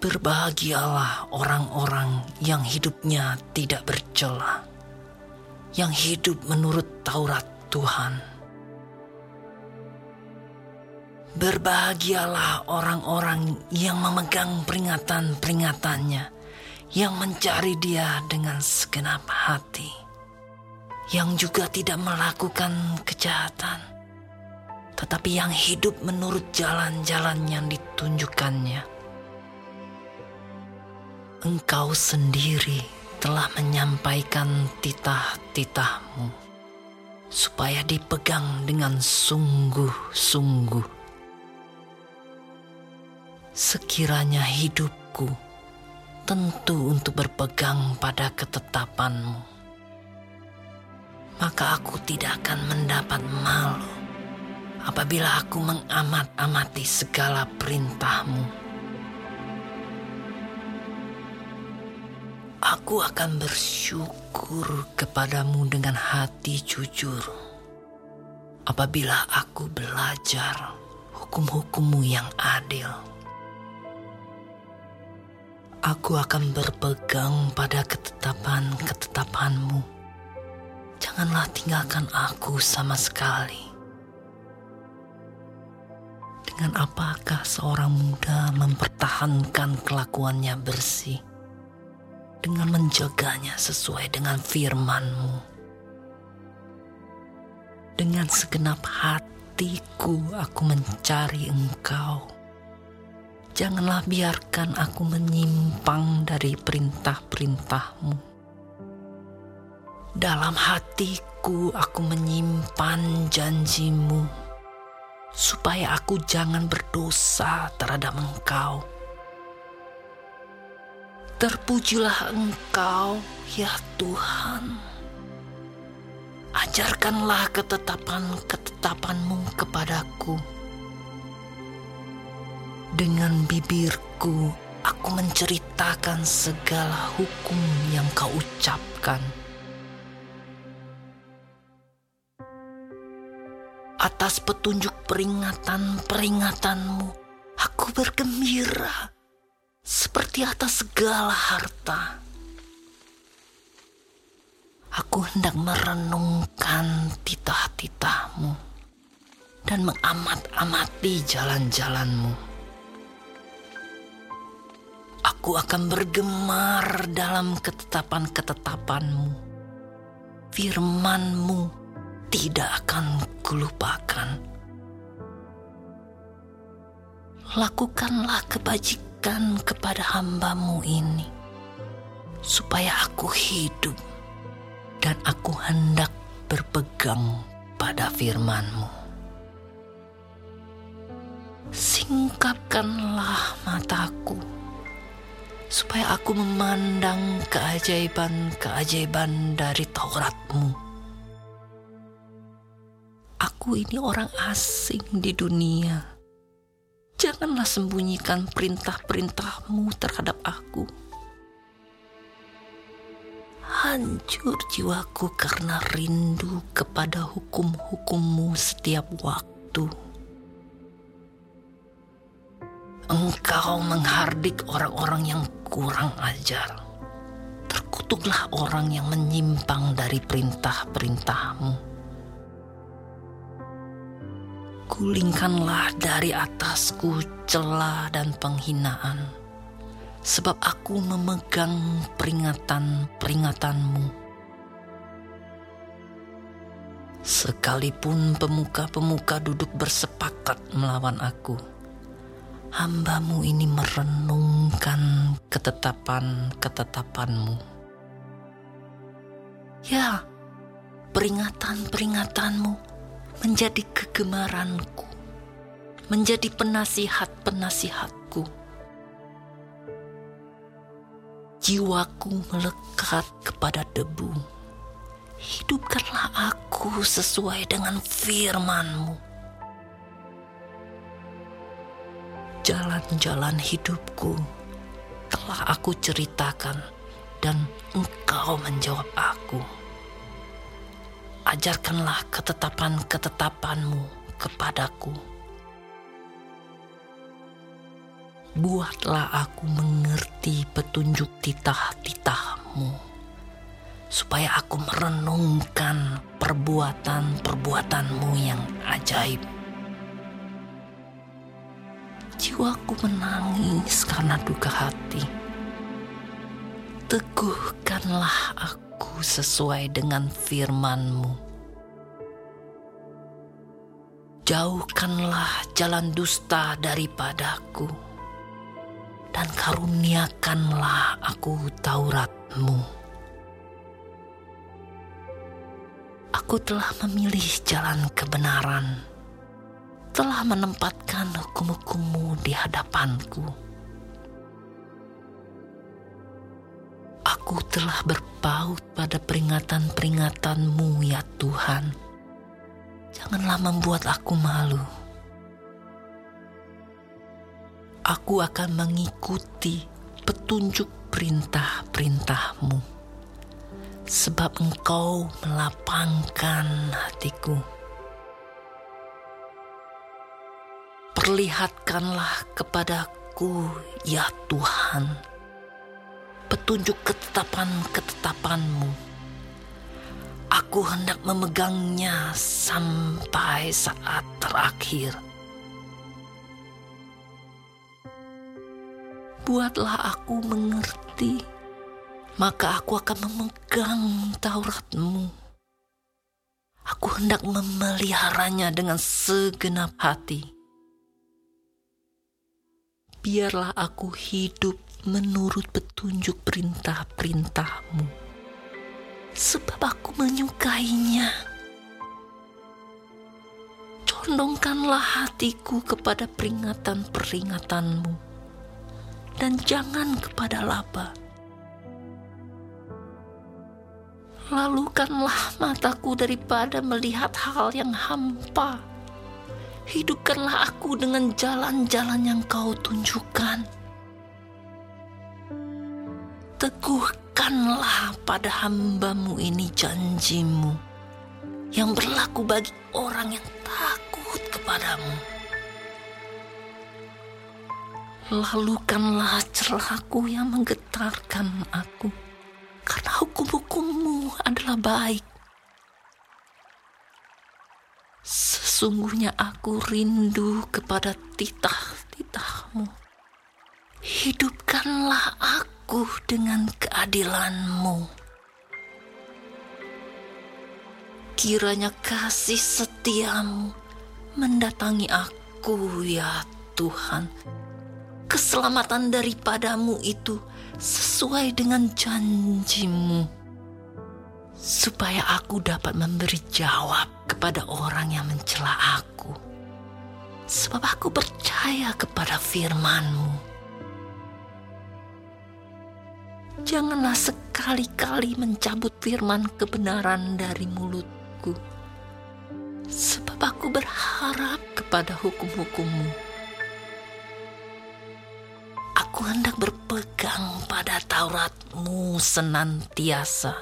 Berbahagialah orang-orang yang hidupnya tidak bercela, yang hidup menurut Taurat Tuhan. Berbahagialah orang-orang yang memegang peringatan-peringatannya, yang mencari Dia dengan segenap hati, yang juga tidak melakukan kejahatan, tetapi yang hidup menurut jalan-jalan yang ditunjukkannya engkau sendiri telah menyampaikan titah-titahmu supaya dipegang dengan sungguh-sungguh. Sekiranya hidupku tentu untuk berpegang pada ketetapanmu, maka aku tidak akan mendapat malu apabila aku mengamat-amati segala perintahmu Aku akan bersyukur kepadamu dengan hati jujur apabila aku belajar hukum-hukummu yang adil. Aku akan berpegang pada ketetapan-ketetapanmu. Janganlah tinggalkan aku sama sekali. Dengan apakah seorang muda mempertahankan kelakuannya bersih? Dengan menjaganya sesuai dengan firman-Mu. Dengan segenap hatiku aku mencari Engkau. Janganlah biarkan aku menyimpang dari perintah-perintah-Mu. Dalam hatiku aku menyimpan janjimu, supaya aku jangan berdosa terhadap Engkau Terpujilah Engkau, ya Tuhan. Ajarkanlah ketetapan-ketetapanmu kepadaku. Dengan bibirku, aku menceritakan segala hukum yang kau ucapkan. Atas petunjuk peringatan-peringatanmu, aku bergembira seperti atas segala harta. Aku hendak merenungkan titah-titahmu dan mengamat-amati jalan-jalanmu. Aku akan bergemar dalam ketetapan-ketetapanmu. Firmanmu tidak akan kulupakan. Lakukanlah kebajikan berikan kepada hambamu ini, supaya aku hidup dan aku hendak berpegang pada firmanmu. Singkapkanlah mataku, supaya aku memandang keajaiban-keajaiban dari Tauratmu. Aku ini orang asing di dunia Janganlah sembunyikan perintah-perintahmu terhadap aku. Hancur jiwaku karena rindu kepada hukum-hukummu setiap waktu. Engkau menghardik orang-orang yang kurang ajar. Terkutuklah orang yang menyimpang dari perintah-perintahmu Gulingkanlah dari atasku celah dan penghinaan, sebab aku memegang peringatan-peringatanmu. Sekalipun pemuka-pemuka duduk bersepakat melawan aku, hambamu ini merenungkan ketetapan-ketetapanmu. Ya, peringatan-peringatanmu menjadi kegemaranku, menjadi penasihat-penasihatku. Jiwaku melekat kepada debu. Hidupkanlah aku sesuai dengan firmanmu. Jalan-jalan hidupku telah aku ceritakan dan engkau menjawab aku ajarkanlah ketetapan-ketetapanmu kepadaku. buatlah aku mengerti petunjuk titah-titahmu, supaya aku merenungkan perbuatan-perbuatanmu yang ajaib. Jiwaku menangis karena duka hati. Teguhkanlah aku sesuai dengan firman-Mu. Jauhkanlah jalan dusta daripadaku dan karuniakanlah aku Tauratmu. Aku telah memilih jalan kebenaran, telah menempatkan hukum-hukummu di hadapanku. Aku telah berpaut pada peringatan-peringatanmu ya Tuhan. Janganlah membuat aku malu aku akan mengikuti petunjuk perintah-perintahmu, sebab engkau melapangkan hatiku. Perlihatkanlah kepadaku, ya Tuhan, petunjuk ketetapan-ketetapanmu. Aku hendak memegangnya sampai saat terakhir buatlah aku mengerti, maka aku akan memegang Tauratmu. Aku hendak memeliharanya dengan segenap hati. Biarlah aku hidup menurut petunjuk perintah-perintahmu, sebab aku menyukainya. Condongkanlah hatiku kepada peringatan-peringatanmu dan jangan kepada laba. Lalukanlah mataku daripada melihat hal yang hampa. Hidupkanlah aku dengan jalan-jalan yang kau tunjukkan. Teguhkanlah pada hambamu ini janjimu yang berlaku bagi orang yang takut kepadamu lalukanlah celahku yang menggetarkan aku, karena hukum-hukummu adalah baik. Sesungguhnya aku rindu kepada titah-titahmu. Hidupkanlah aku dengan keadilanmu. Kiranya kasih setiamu mendatangi aku ya Tuhan keselamatan daripadamu itu sesuai dengan janjimu. Supaya aku dapat memberi jawab kepada orang yang mencela aku. Sebab aku percaya kepada firmanmu. Janganlah sekali-kali mencabut firman kebenaran dari mulutku. Sebab aku berharap kepada hukum-hukummu Aku hendak berpegang pada Tauratmu senantiasa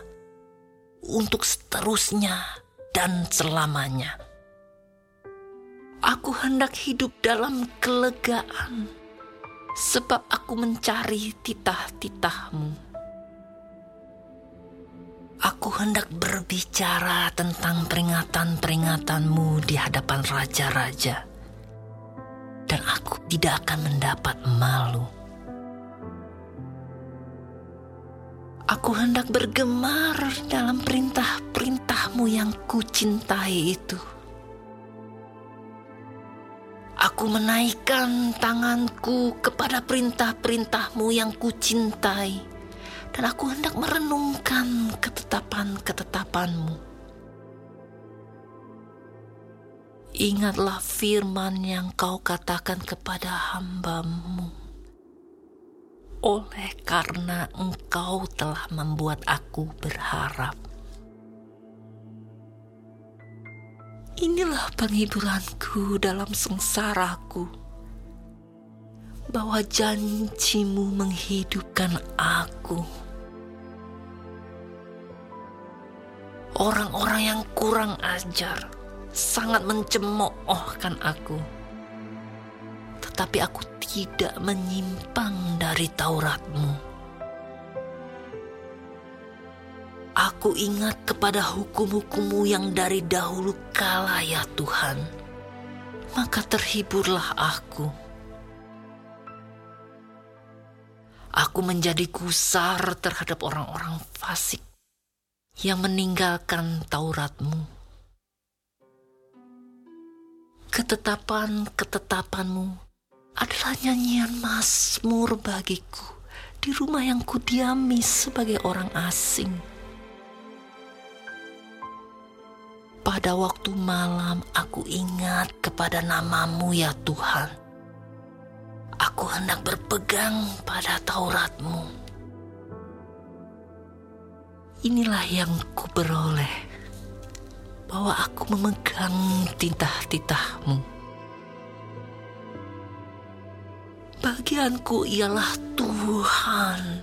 untuk seterusnya dan selamanya. Aku hendak hidup dalam kelegaan sebab aku mencari titah-titahmu. Aku hendak berbicara tentang peringatan-peringatanmu di hadapan raja-raja. Dan aku tidak akan mendapat malu Aku hendak bergemar dalam perintah-perintahmu yang kucintai itu. Aku menaikkan tanganku kepada perintah-perintahmu yang kucintai. Dan aku hendak merenungkan ketetapan-ketetapanmu. Ingatlah firman yang kau katakan kepada hambamu oleh karena engkau telah membuat aku berharap. Inilah penghiburanku dalam sengsaraku, bahwa janjimu menghidupkan aku. Orang-orang yang kurang ajar sangat mencemoohkan aku tetapi aku tidak menyimpang dari Tauratmu. Aku ingat kepada hukum-hukummu yang dari dahulu kala ya Tuhan. Maka terhiburlah aku. Aku menjadi gusar terhadap orang-orang fasik yang meninggalkan Tauratmu ketetapan-ketetapanmu adalah nyanyian masmur bagiku di rumah yang kudiami sebagai orang asing. Pada waktu malam aku ingat kepada namamu ya Tuhan. Aku hendak berpegang pada Tauratmu. Inilah yang kuperoleh bahwa aku memegang titah-titahmu. Bagianku ialah Tuhan.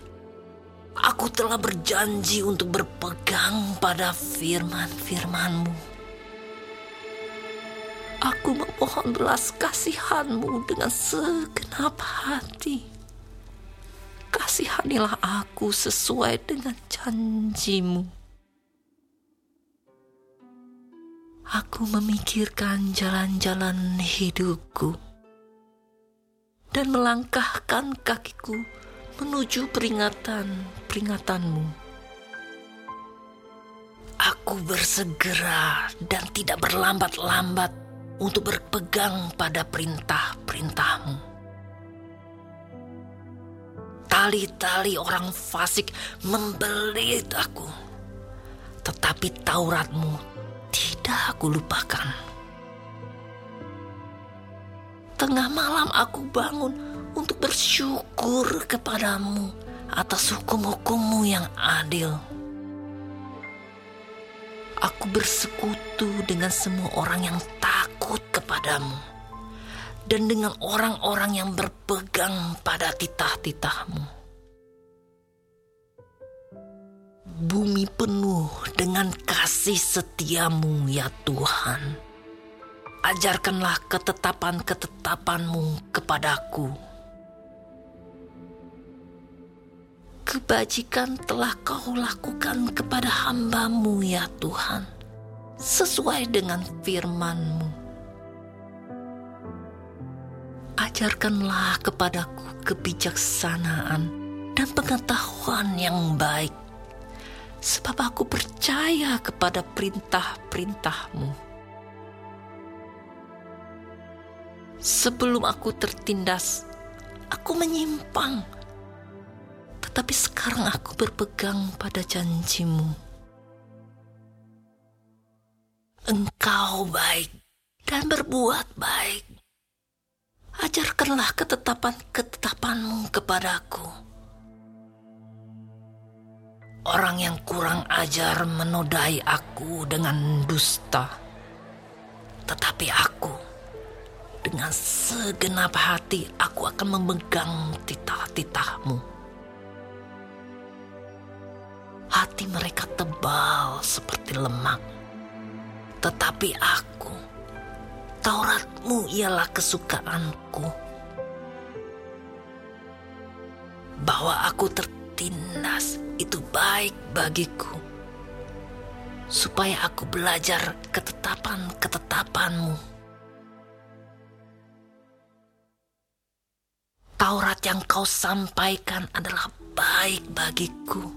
Aku telah berjanji untuk berpegang pada firman-firmanmu. Aku memohon belas kasihanmu dengan segenap hati. Kasihanilah aku sesuai dengan janjimu. aku memikirkan jalan-jalan hidupku dan melangkahkan kakiku menuju peringatan-peringatanmu. Aku bersegera dan tidak berlambat-lambat untuk berpegang pada perintah-perintahmu. Tali-tali orang fasik membelit aku, tetapi Tauratmu tidak aku lupakan. Tengah malam aku bangun untuk bersyukur kepadamu atas hukum-hukummu yang adil. Aku bersekutu dengan semua orang yang takut kepadamu dan dengan orang-orang yang berpegang pada titah-titahmu. bumi penuh dengan kasih setiamu ya Tuhan. Ajarkanlah ketetapan-ketetapanmu kepadaku. Kebajikan telah kau lakukan kepada hambamu ya Tuhan, sesuai dengan firmanmu. Ajarkanlah kepadaku kebijaksanaan dan pengetahuan yang baik sebab aku percaya kepada perintah-perintahmu. Sebelum aku tertindas, aku menyimpang. Tetapi sekarang aku berpegang pada janjimu. Engkau baik dan berbuat baik. Ajarkanlah ketetapan-ketetapanmu kepadaku Orang yang kurang ajar menodai aku dengan dusta. Tetapi aku, dengan segenap hati, aku akan memegang titah-titahmu. Hati mereka tebal seperti lemak. Tetapi aku, Tauratmu ialah kesukaanku. Bahwa aku tertindas itu baik bagiku, supaya aku belajar ketetapan-ketetapanmu. Taurat yang kau sampaikan adalah baik bagiku,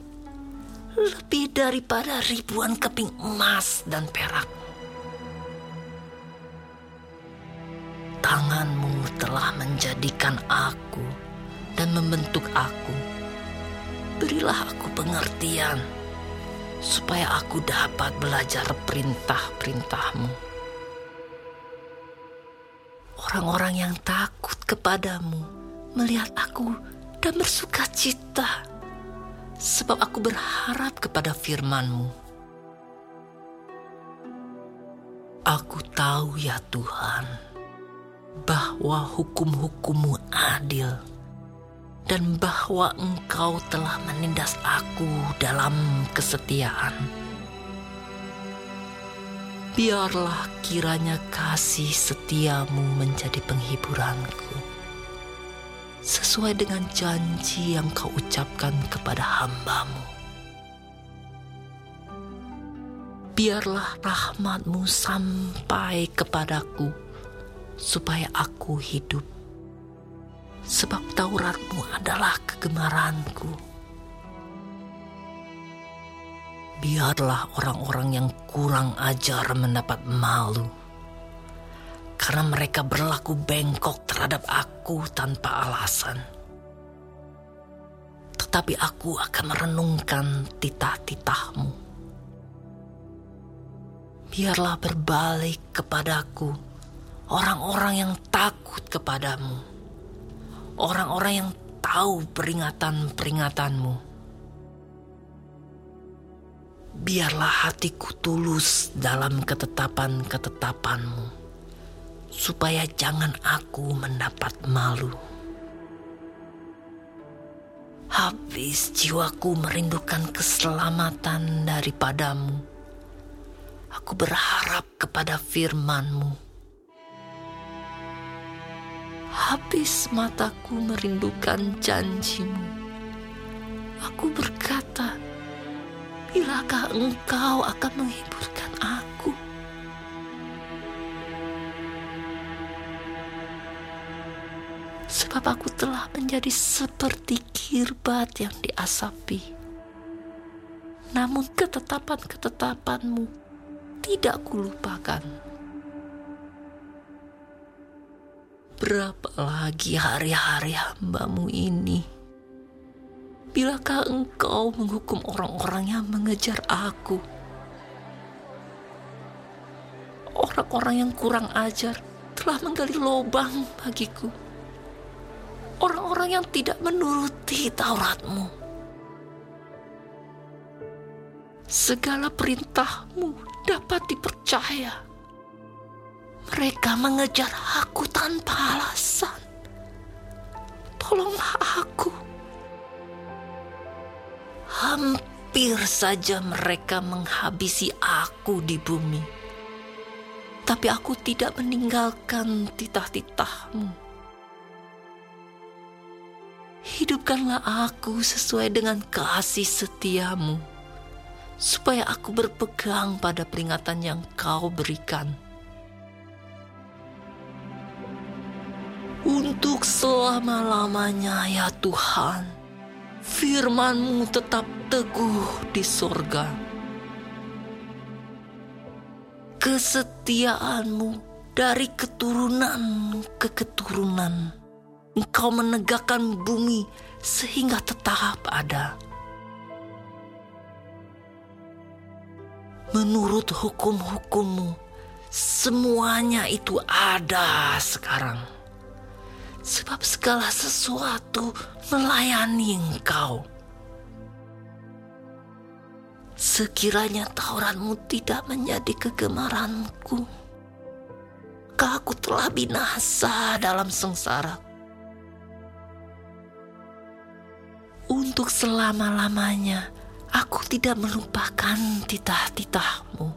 lebih daripada ribuan keping emas dan perak. Tanganmu telah menjadikan aku dan membentuk aku berilah aku pengertian, supaya aku dapat belajar perintah-perintahmu. Orang-orang yang takut kepadamu melihat aku dan bersuka cita, sebab aku berharap kepada firmanmu. Aku tahu ya Tuhan, bahwa hukum-hukummu adil dan bahwa engkau telah menindas aku dalam kesetiaan. Biarlah kiranya kasih setiamu menjadi penghiburanku sesuai dengan janji yang kau ucapkan kepada hambamu. Biarlah rahmatmu sampai kepadaku, supaya aku hidup. Sebab Tauratmu adalah kegemaranku. Biarlah orang-orang yang kurang ajar mendapat malu karena mereka berlaku bengkok terhadap aku tanpa alasan. Tetapi aku akan merenungkan titah-titahmu. Biarlah berbalik kepadaku orang-orang yang takut kepadamu. Orang-orang yang tahu peringatan-peringatanmu. Biarlah hatiku tulus dalam ketetapan-ketetapanmu supaya jangan aku mendapat malu. Habis jiwaku merindukan keselamatan daripadamu. Aku berharap kepada firmanmu. Habis mataku merindukan janjimu. Aku berkata, bilakah engkau akan menghiburkan aku? sebab aku telah menjadi seperti kirbat yang diasapi. Namun ketetapan-ketetapanmu tidak kulupakan. Berapa lagi hari-hari hambamu ini? Bilakah engkau menghukum orang-orang yang mengejar aku? Orang-orang yang kurang ajar telah menggali lubang bagiku orang-orang yang tidak menuruti Tauratmu. Segala perintahmu dapat dipercaya. Mereka mengejar aku tanpa alasan. Tolonglah aku. Hampir saja mereka menghabisi aku di bumi. Tapi aku tidak meninggalkan titah-titahmu Hidupkanlah aku sesuai dengan kasih setiamu, supaya aku berpegang pada peringatan yang kau berikan. Untuk selama-lamanya ya Tuhan, firmanmu tetap teguh di sorga. Kesetiaanmu dari keturunan ke keturunan Engkau menegakkan bumi sehingga tetap ada. Menurut hukum-hukummu, semuanya itu ada sekarang. Sebab segala sesuatu melayani engkau. Sekiranya Tauratmu tidak menjadi kegemaranku, aku telah binasa dalam sengsara untuk selama-lamanya aku tidak melupakan titah-titahmu.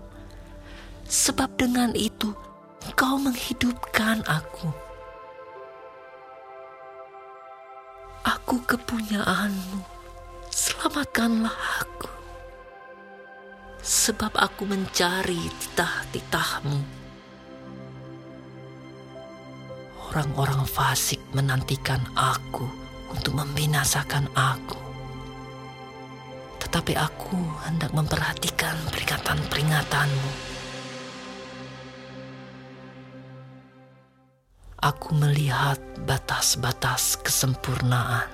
Sebab dengan itu kau menghidupkan aku. Aku kepunyaanmu, selamatkanlah aku. Sebab aku mencari titah-titahmu. Orang-orang fasik menantikan aku untuk membinasakan aku. Tetapi aku hendak memperhatikan peringatan-peringatanmu. Aku melihat batas-batas kesempurnaan,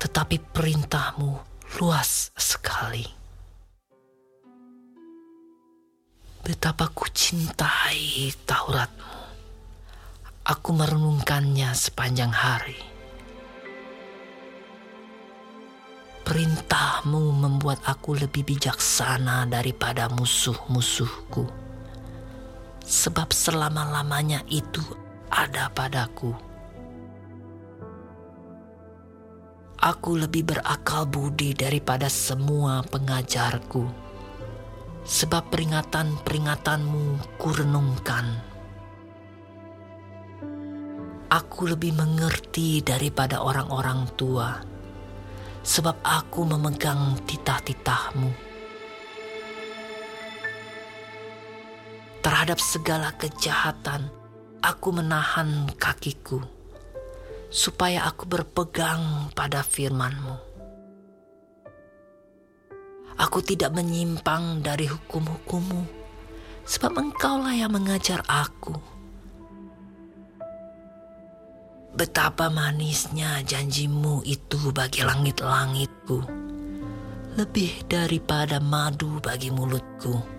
tetapi perintahmu luas sekali. Betapa ku cintai Tauratmu. Aku merenungkannya sepanjang hari. Perintahmu membuat aku lebih bijaksana daripada musuh-musuhku. Sebab selama-lamanya itu ada padaku. Aku lebih berakal budi daripada semua pengajarku. Sebab peringatan-peringatanmu kurenungkan. Aku lebih mengerti daripada orang-orang tua, sebab aku memegang titah-titahmu. Terhadap segala kejahatan, aku menahan kakiku, supaya aku berpegang pada firmanmu. Aku tidak menyimpang dari hukum-hukummu, sebab engkaulah yang mengajar aku Betapa manisnya janjimu itu bagi langit-langitku, lebih daripada madu bagi mulutku.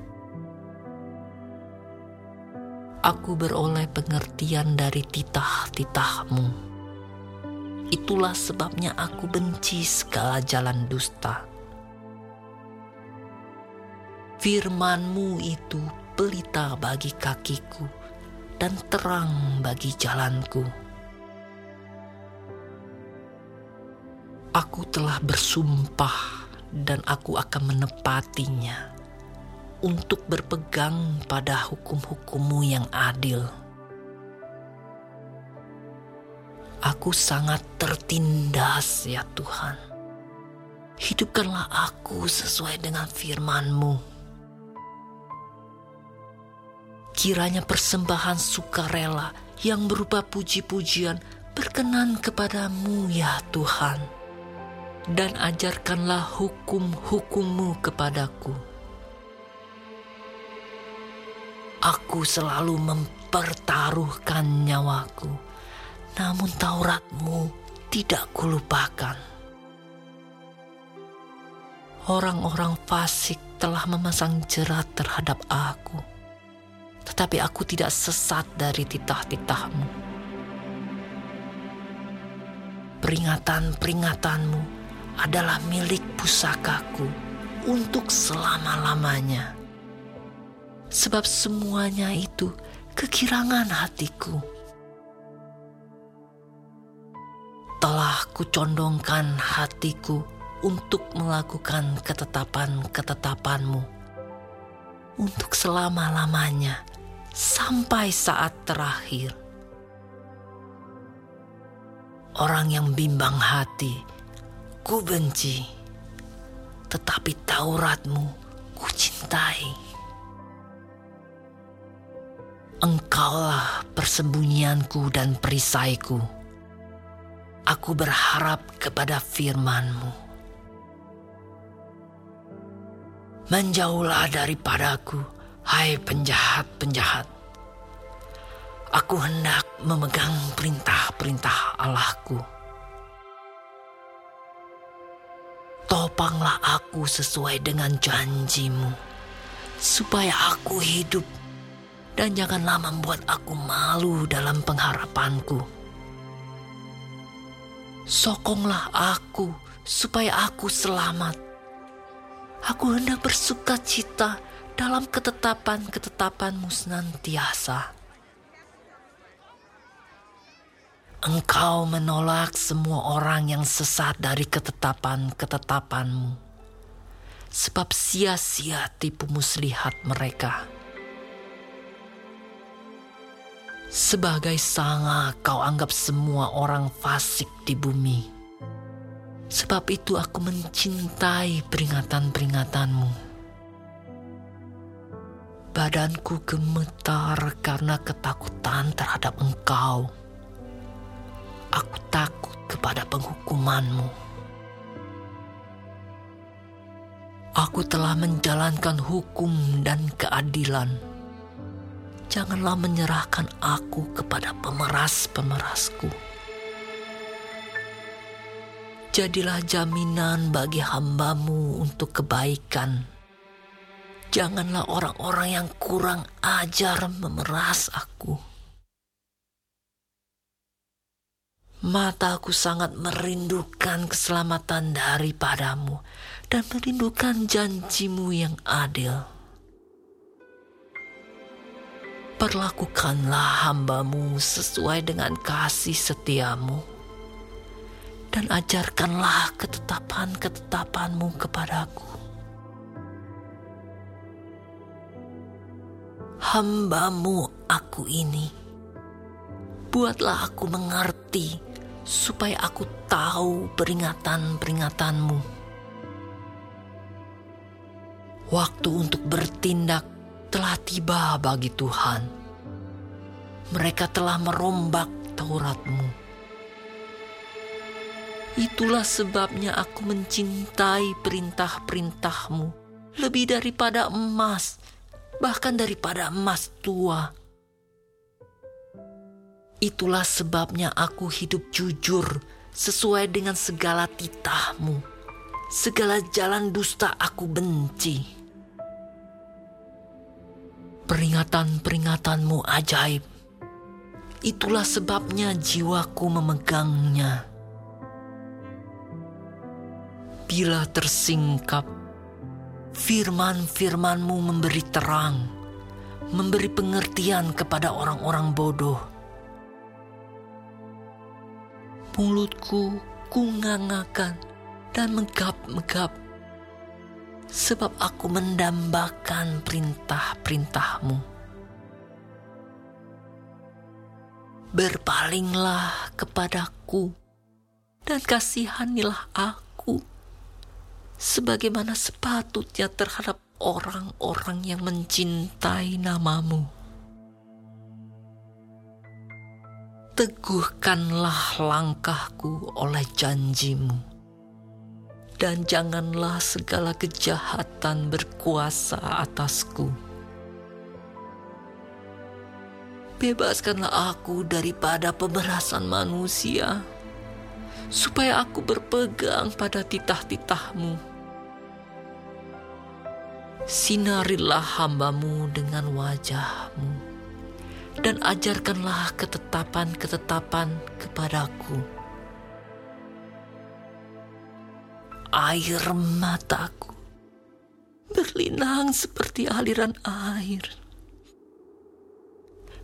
Aku beroleh pengertian dari titah-titahmu. Itulah sebabnya aku benci segala jalan dusta. Firmanmu itu pelita bagi kakiku dan terang bagi jalanku. Aku telah bersumpah dan aku akan menepatinya untuk berpegang pada hukum-hukummu yang adil. Aku sangat tertindas ya Tuhan. Hidupkanlah aku sesuai dengan firman-Mu. Kiranya persembahan sukarela yang berupa puji-pujian berkenan kepadamu ya Tuhan dan ajarkanlah hukum-hukummu kepadaku. Aku selalu mempertaruhkan nyawaku, namun Tauratmu tidak kulupakan. Orang-orang fasik telah memasang jerat terhadap aku, tetapi aku tidak sesat dari titah-titahmu. Peringatan-peringatanmu adalah milik pusakaku untuk selama-lamanya. Sebab semuanya itu kekirangan hatiku. Telah kucondongkan hatiku untuk melakukan ketetapan-ketetapanmu. Untuk selama-lamanya sampai saat terakhir. Orang yang bimbang hati, ku benci, tetapi Tauratmu ku cintai. Engkaulah persembunyianku dan perisaiku. Aku berharap kepada firmanmu. Menjauhlah daripadaku, hai penjahat-penjahat. Aku hendak memegang perintah-perintah Allahku Topanglah aku sesuai dengan janjimu, supaya aku hidup dan janganlah membuat aku malu dalam pengharapanku. Sokonglah aku supaya aku selamat. Aku hendak bersuka cita dalam ketetapan-ketetapanmu senantiasa. Engkau menolak semua orang yang sesat dari ketetapan-ketetapanmu. Sebab sia-sia tipu muslihat mereka. Sebagai sanga kau anggap semua orang fasik di bumi. Sebab itu aku mencintai peringatan-peringatanmu. Badanku gemetar karena ketakutan terhadap engkau aku takut kepada penghukumanmu. Aku telah menjalankan hukum dan keadilan. Janganlah menyerahkan aku kepada pemeras-pemerasku. Jadilah jaminan bagi hambamu untuk kebaikan. Janganlah orang-orang yang kurang ajar memeras aku. Mataku sangat merindukan keselamatan daripadamu dan merindukan janjimu yang adil. Perlakukanlah hambamu sesuai dengan kasih setiamu dan ajarkanlah ketetapan-ketetapanmu kepadaku. Hambamu aku ini Buatlah aku mengerti, supaya aku tahu peringatan-peringatanmu. Waktu untuk bertindak telah tiba bagi Tuhan. Mereka telah merombak Tauratmu. Itulah sebabnya aku mencintai perintah-perintahmu lebih daripada emas, bahkan daripada emas tua. Itulah sebabnya aku hidup jujur sesuai dengan segala titahmu. Segala jalan dusta aku benci. Peringatan-peringatanmu ajaib. Itulah sebabnya jiwaku memegangnya. Bila tersingkap, firman-firmanmu memberi terang, memberi pengertian kepada orang-orang bodoh mulutku kungangakan dan megap-megap, sebab aku mendambakan perintah-perintahmu. Berpalinglah kepadaku dan kasihanilah aku, sebagaimana sepatutnya terhadap orang-orang yang mencintai namamu. teguhkanlah langkahku oleh janjimu. Dan janganlah segala kejahatan berkuasa atasku. Bebaskanlah aku daripada pemerasan manusia, supaya aku berpegang pada titah-titahmu. Sinarilah hambamu dengan wajahmu dan ajarkanlah ketetapan-ketetapan kepadaku. Air mataku berlinang seperti aliran air.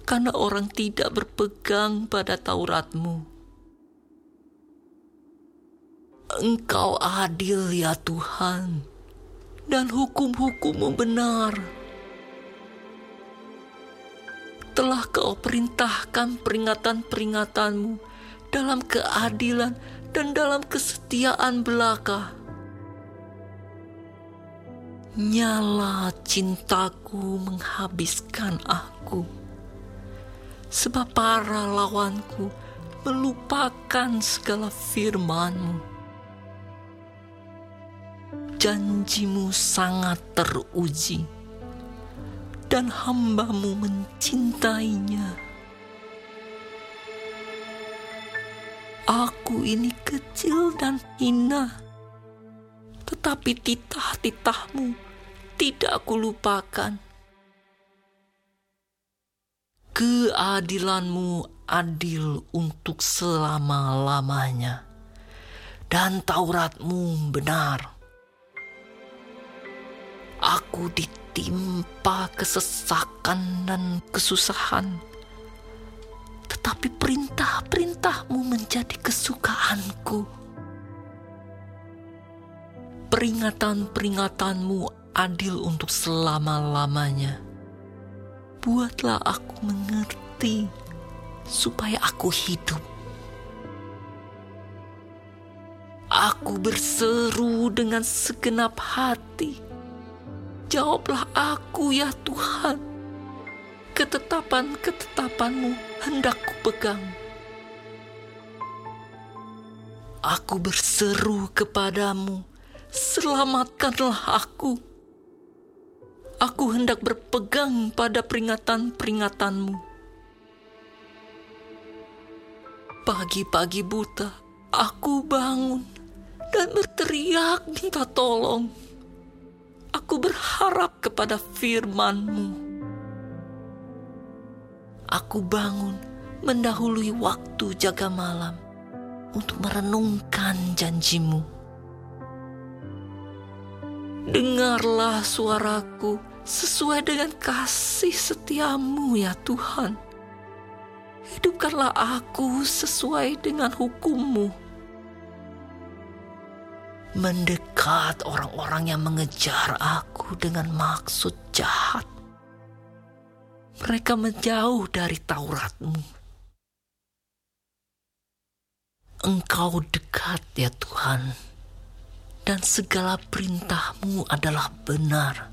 Karena orang tidak berpegang pada Tauratmu. Engkau adil ya Tuhan, dan hukum-hukummu benar telah kau perintahkan peringatan-peringatanmu dalam keadilan dan dalam kesetiaan belaka. Nyala cintaku menghabiskan aku, sebab para lawanku melupakan segala firmanmu. Janjimu sangat teruji dan hambamu mencintainya. Aku ini kecil dan hina, tetapi titah-titahmu tidak aku lupakan. Keadilanmu adil untuk selama-lamanya, dan Tauratmu benar. Aku di ditimpa kesesakan dan kesusahan. Tetapi perintah-perintahmu menjadi kesukaanku. Peringatan-peringatanmu adil untuk selama-lamanya. Buatlah aku mengerti supaya aku hidup. Aku berseru dengan segenap hati Jawablah aku ya Tuhan. Ketetapan-ketetapanmu hendak kupegang. Aku berseru kepadamu, selamatkanlah aku. Aku hendak berpegang pada peringatan-peringatanmu. Pagi-pagi buta, aku bangun dan berteriak minta tolong Aku berharap kepada firman-Mu. Aku bangun mendahului waktu jaga malam untuk merenungkan janjimu. Dengarlah suaraku sesuai dengan kasih setiamu ya Tuhan. Hidupkanlah aku sesuai dengan hukummu mendekat orang-orang yang mengejar aku dengan maksud jahat. Mereka menjauh dari Tauratmu. Engkau dekat ya Tuhan, dan segala perintahmu adalah benar.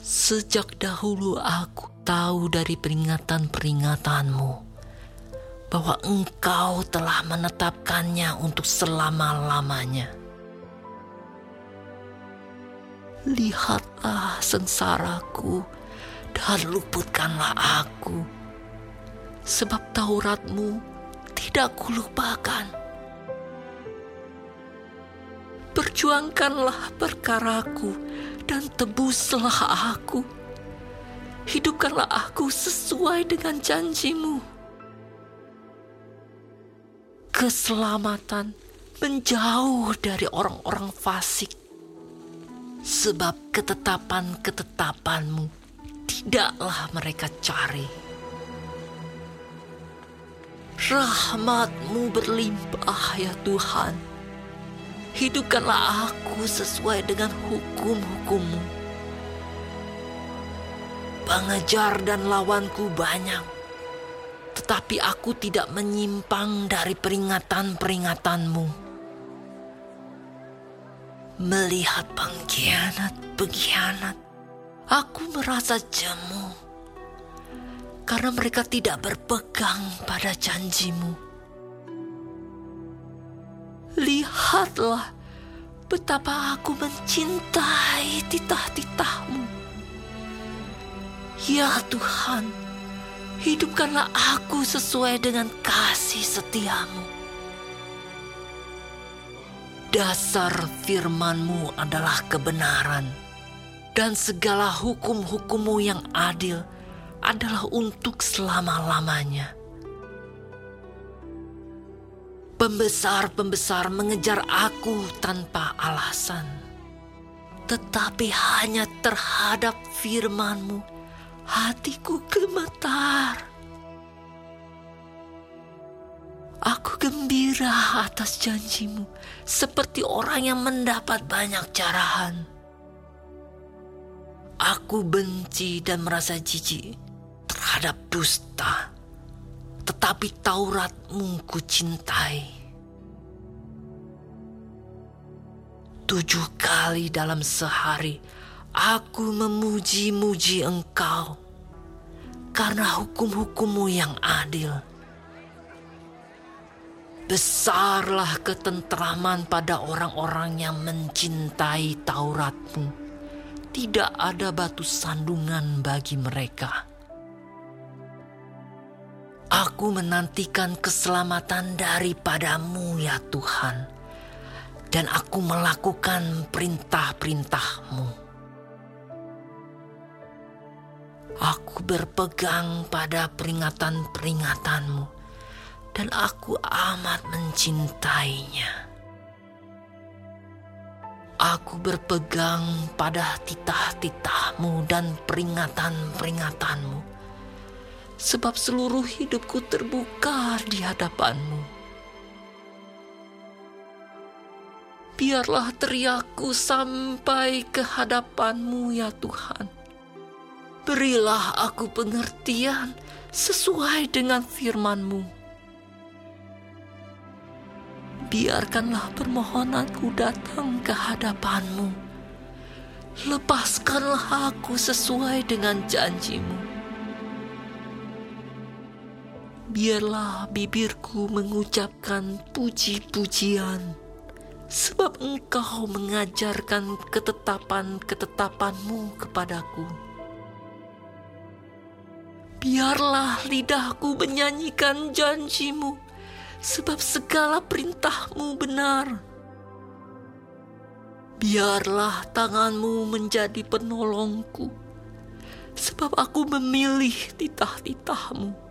Sejak dahulu aku tahu dari peringatan-peringatanmu bahwa engkau telah menetapkannya untuk selama-lamanya. Lihatlah sengsaraku dan luputkanlah aku. Sebab Tauratmu tidak kulupakan. Perjuangkanlah perkaraku dan tebuslah aku. Hidupkanlah aku sesuai dengan janjimu. Keselamatan menjauh dari orang-orang fasik. Sebab ketetapan-ketetapanmu tidaklah mereka cari. Rahmatmu berlimpah ya Tuhan. Hidupkanlah aku sesuai dengan hukum-hukummu. Pengejar dan lawanku banyak. Tetapi aku tidak menyimpang dari peringatan-peringatanmu. Melihat pengkhianat-pengkhianat Aku merasa jemu karena mereka tidak berpegang pada janjimu. Lihatlah betapa aku mencintai titah-titahmu. Ya Tuhan, hidupkanlah aku sesuai dengan kasih setiamu. Dasar firmanmu adalah kebenaran dan segala hukum-hukummu yang adil adalah untuk selama-lamanya. Pembesar-pembesar mengejar aku tanpa alasan, tetapi hanya terhadap firmanmu hatiku gemetar. Aku gembira atas janjimu, seperti orang yang mendapat banyak carahan. Aku benci dan merasa jijik terhadap dusta, tetapi Tauratmu ku cintai. Tujuh kali dalam sehari aku memuji-muji Engkau karena hukum-hukummu yang adil. Besarlah ketentraman pada orang-orang yang mencintai Tauratmu tidak ada batu sandungan bagi mereka. Aku menantikan keselamatan daripadamu ya Tuhan, dan aku melakukan perintah-perintahmu. Aku berpegang pada peringatan-peringatanmu, dan aku amat mencintainya. Aku berpegang pada titah-titahmu dan peringatan-peringatanmu. Sebab seluruh hidupku terbuka di hadapanmu. Biarlah teriakku sampai ke hadapanmu ya Tuhan. Berilah aku pengertian sesuai dengan firmanmu biarkanlah permohonanku datang ke hadapanmu. Lepaskanlah aku sesuai dengan janjimu. Biarlah bibirku mengucapkan puji-pujian, sebab engkau mengajarkan ketetapan-ketetapanmu kepadaku. Biarlah lidahku menyanyikan janjimu, sebab segala perintahmu benar. Biarlah tanganmu menjadi penolongku, sebab aku memilih titah-titahmu.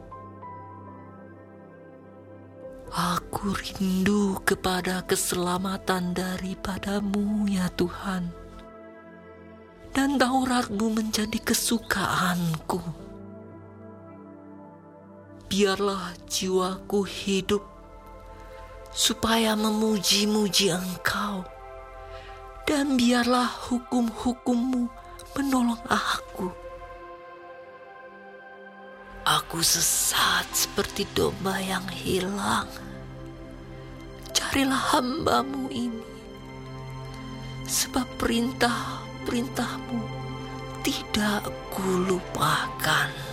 Aku rindu kepada keselamatan daripadamu ya Tuhan. Dan Tauratmu menjadi kesukaanku. Biarlah jiwaku hidup supaya memuji-muji Engkau, dan biarlah hukum-hukummu menolong aku. Aku sesat seperti domba yang hilang. Carilah hambamu ini, sebab perintah-perintahmu tidak kulupakan.